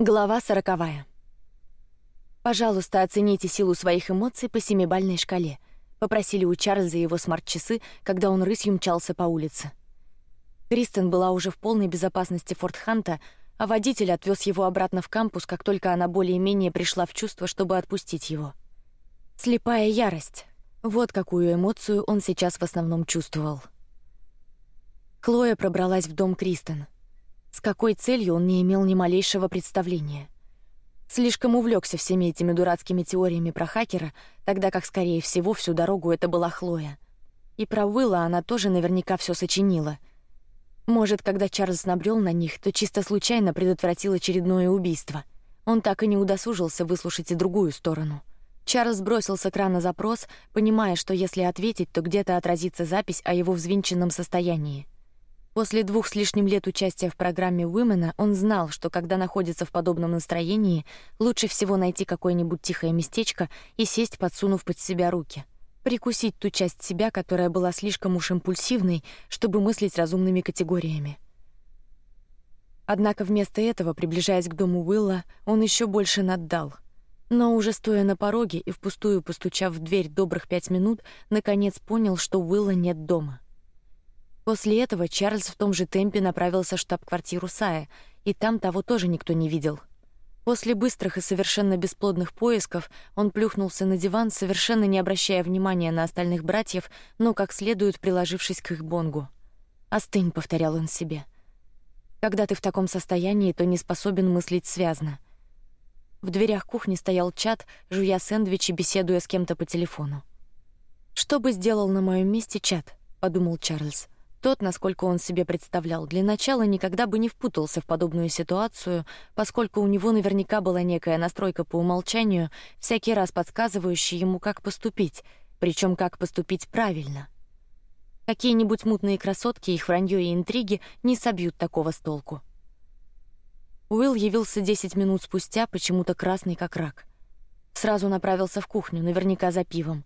Глава сороковая. Пожалуйста, оцените силу своих эмоций по семибальной шкале. Попросили у Чарльза его смарт-часы, когда он рысью мчался по улице. Кристен была уже в полной безопасности Форт Ханта, а водитель отвез его обратно в кампус, как только она более-менее пришла в чувство, чтобы отпустить его. Слепая ярость. Вот какую эмоцию он сейчас в основном чувствовал. Хлоя пробралась в дом Кристен. С какой целью он не имел ни малейшего представления. Слишком увлекся всеми этими дурацкими теориями про хакера, тогда как скорее всего всю дорогу это была Хлоя. И про Уилла она тоже наверняка все сочинила. Может, когда Чарльз набрел на них, то чисто случайно предотвратил очередное убийство. Он так и не удосужился выслушать и другую сторону. Чарльз бросил с экрана запрос, понимая, что если ответить, то где-то отразится запись о его взвинченном состоянии. После двух с лишним лет участия в программе Уимена он знал, что когда находится в подобном настроении, лучше всего найти какое-нибудь тихое местечко и сесть, подсунув под себя руки, прикусить ту часть себя, которая была слишком уж импульсивной, чтобы мыслить разумными категориями. Однако вместо этого, приближаясь к дому Уилла, он еще больше наддал. Но уже стоя на пороге и впустую постучав в дверь добрых пять минут, наконец понял, что Уилла нет дома. После этого Чарльз в том же темпе направился в штаб-квартиру Сая, и там того тоже никто не видел. После быстрых и совершенно бесплодных поисков он плюхнулся на диван, совершенно не обращая внимания на остальных братьев, но как следует приложившись к их бонгу. Остынь, повторял он себе. Когда ты в таком состоянии, то не способен мыслить связно. В дверях кухни стоял Чат, жуя сэндвич и беседуя с кем-то по телефону. Что бы сделал на моем месте Чат? подумал Чарльз. Тот, насколько он себе представлял, для начала никогда бы не впутался в подобную ситуацию, поскольку у него наверняка была некая настройка по умолчанию, всякий раз подсказывающая ему, как поступить, причем как поступить правильно. Какие-нибудь мутные красотки, их вранье и интриги не собьют такого с толку. Уилл явился десять минут спустя, почему-то красный как рак. Сразу направился в кухню, наверняка за пивом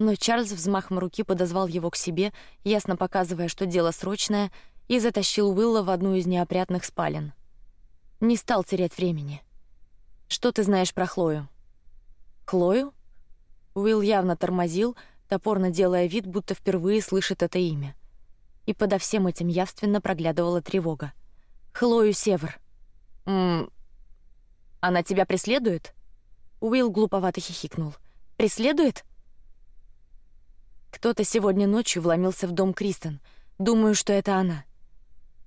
но Чарльз взмахом руки подозвал его к себе, ясно показывая, что дело срочное, и затащил Уилла в одну из неопрятных спален. Не стал терять времени. Что ты знаешь про Хлою? Хлою? Уилл явно тормозил, топорно делая вид, будто впервые слышит это имя. И подо всем этим явственно проглядывала тревога. Хлою Север. М она тебя преследует? Уилл глуповато хихикнул. Преследует? Кто-то сегодня ночью вломился в дом Кристен. Думаю, что это она.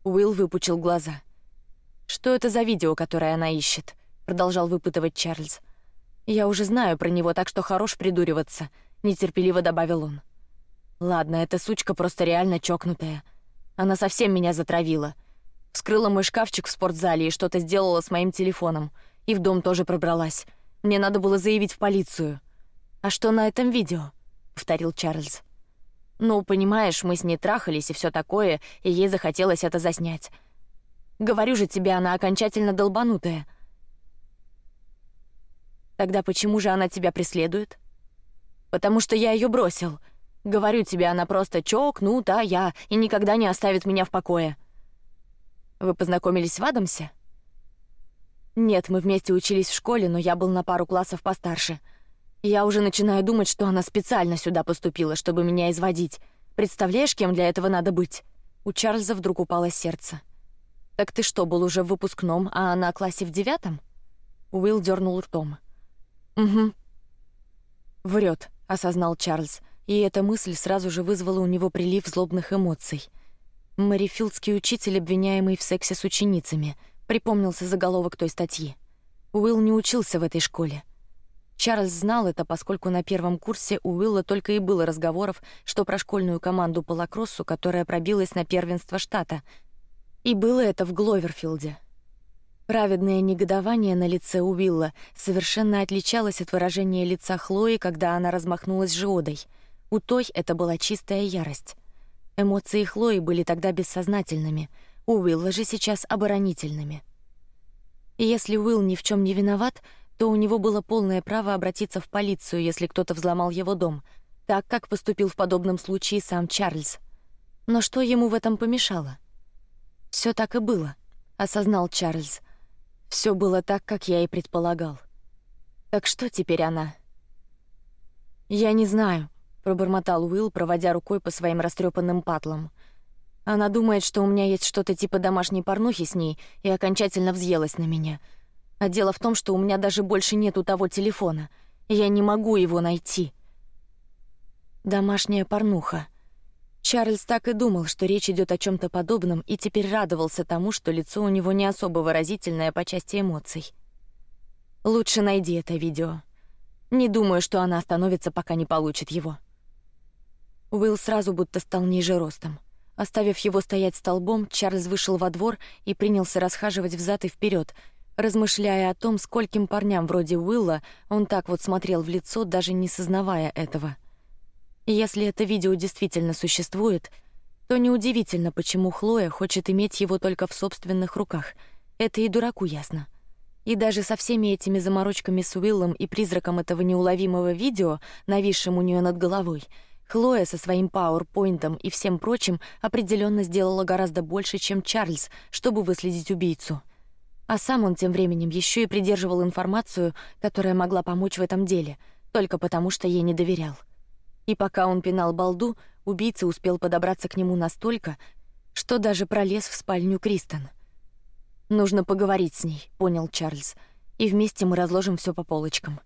Уилл выпучил глаза. Что это за видео, которое она ищет? Продолжал выпытывать Чарльз. Я уже знаю про него, так что хорош придуриваться. Нетерпеливо добавил он. Ладно, эта сучка просто реально чокнутая. Она совсем меня затравила. Вскрыла мой шкафчик в спортзале и что-то сделала с моим телефоном. И в дом тоже пробралась. Мне надо было заявить в полицию. А что на этом видео? Повторил Чарльз. Ну, понимаешь, мы с ней трахались и все такое, и ей захотелось это заснять. Говорю же тебе, она окончательно долбанутая. Тогда почему же она тебя преследует? Потому что я ее бросил. Говорю тебе, она просто чокнута, я и никогда не оставит меня в покое. Вы познакомились в Адамсе? Нет, мы вместе учились в школе, но я был на пару классов постарше. Я уже начинаю думать, что она специально сюда поступила, чтобы меня изводить. Представляешь, кем для этого надо быть? У Чарльза вдруг упало сердце. Так ты что, был уже в выпускном, а она классе в девятом? Уилл дернул ртом. Угу. Врет, осознал Чарльз, и эта мысль сразу же вызвала у него прилив злобных эмоций. Мэрифилдский учитель, обвиняемый в сексе с ученицами, припомнился заголовок той статьи. Уилл не учился в этой школе. Чарльз знал это, поскольку на первом курсе у Уилла только и было разговоров, что про школьную команду по лакроссу, которая пробилась на первенство штата, и было это в Гловерфилде. Праведное негодование на лице Уилла совершенно отличалось от выражения лица Хлои, когда она размахнулась жиодой. У той это была чистая ярость. Эмоции Хлои были тогда бессознательными, у Уилла же сейчас оборонительными. Если Уилл ни в чем не виноват, то у него было полное право обратиться в полицию, если кто-то взломал его дом, так как поступил в подобном случае сам Чарльз. Но что ему в этом помешало? Все так и было, осознал Чарльз. Все было так, как я и предполагал. Так что теперь она? Я не знаю, пробормотал Уилл, проводя рукой по своим растрепанным патлам. Она думает, что у меня есть что-то типа домашней порнухи с ней, и окончательно взъелась на меня. А дело в том, что у меня даже больше нету того телефона, я не могу его найти. Домашняя порнуха. Чарльз так и думал, что речь идет о чем-то подобном, и теперь радовался тому, что лицо у него не особо выразительное по части эмоций. Лучше найди это видео. Не думаю, что она остановится, пока не получит его. Уилл сразу будто стал ниже ростом. Оставив его стоять столбом, Чарльз вышел во двор и принялся расхаживать взад и вперед, размышляя о том, скольким парням вроде Уилла он так вот смотрел в лицо, даже не сознавая этого. Если это видео действительно существует, то неудивительно, почему Хлоя хочет иметь его только в собственных руках. Это и дураку ясно. И даже со всеми этими заморочками с Уиллом и призраком этого неуловимого видео, нависшим у нее над головой, Хлоя со своим пауэрпоинтом и всем прочим определенно сделала гораздо больше, чем Чарльз, чтобы выследить убийцу. А сам он тем временем еще и придерживал информацию, которая могла помочь в этом деле, только потому что ей не доверял. И пока он пинал балду, убийца успел подобраться к нему настолько, что даже пролез в спальню Кристен. Нужно поговорить с ней, понял Чарльз, и вместе мы разложим все по полочкам.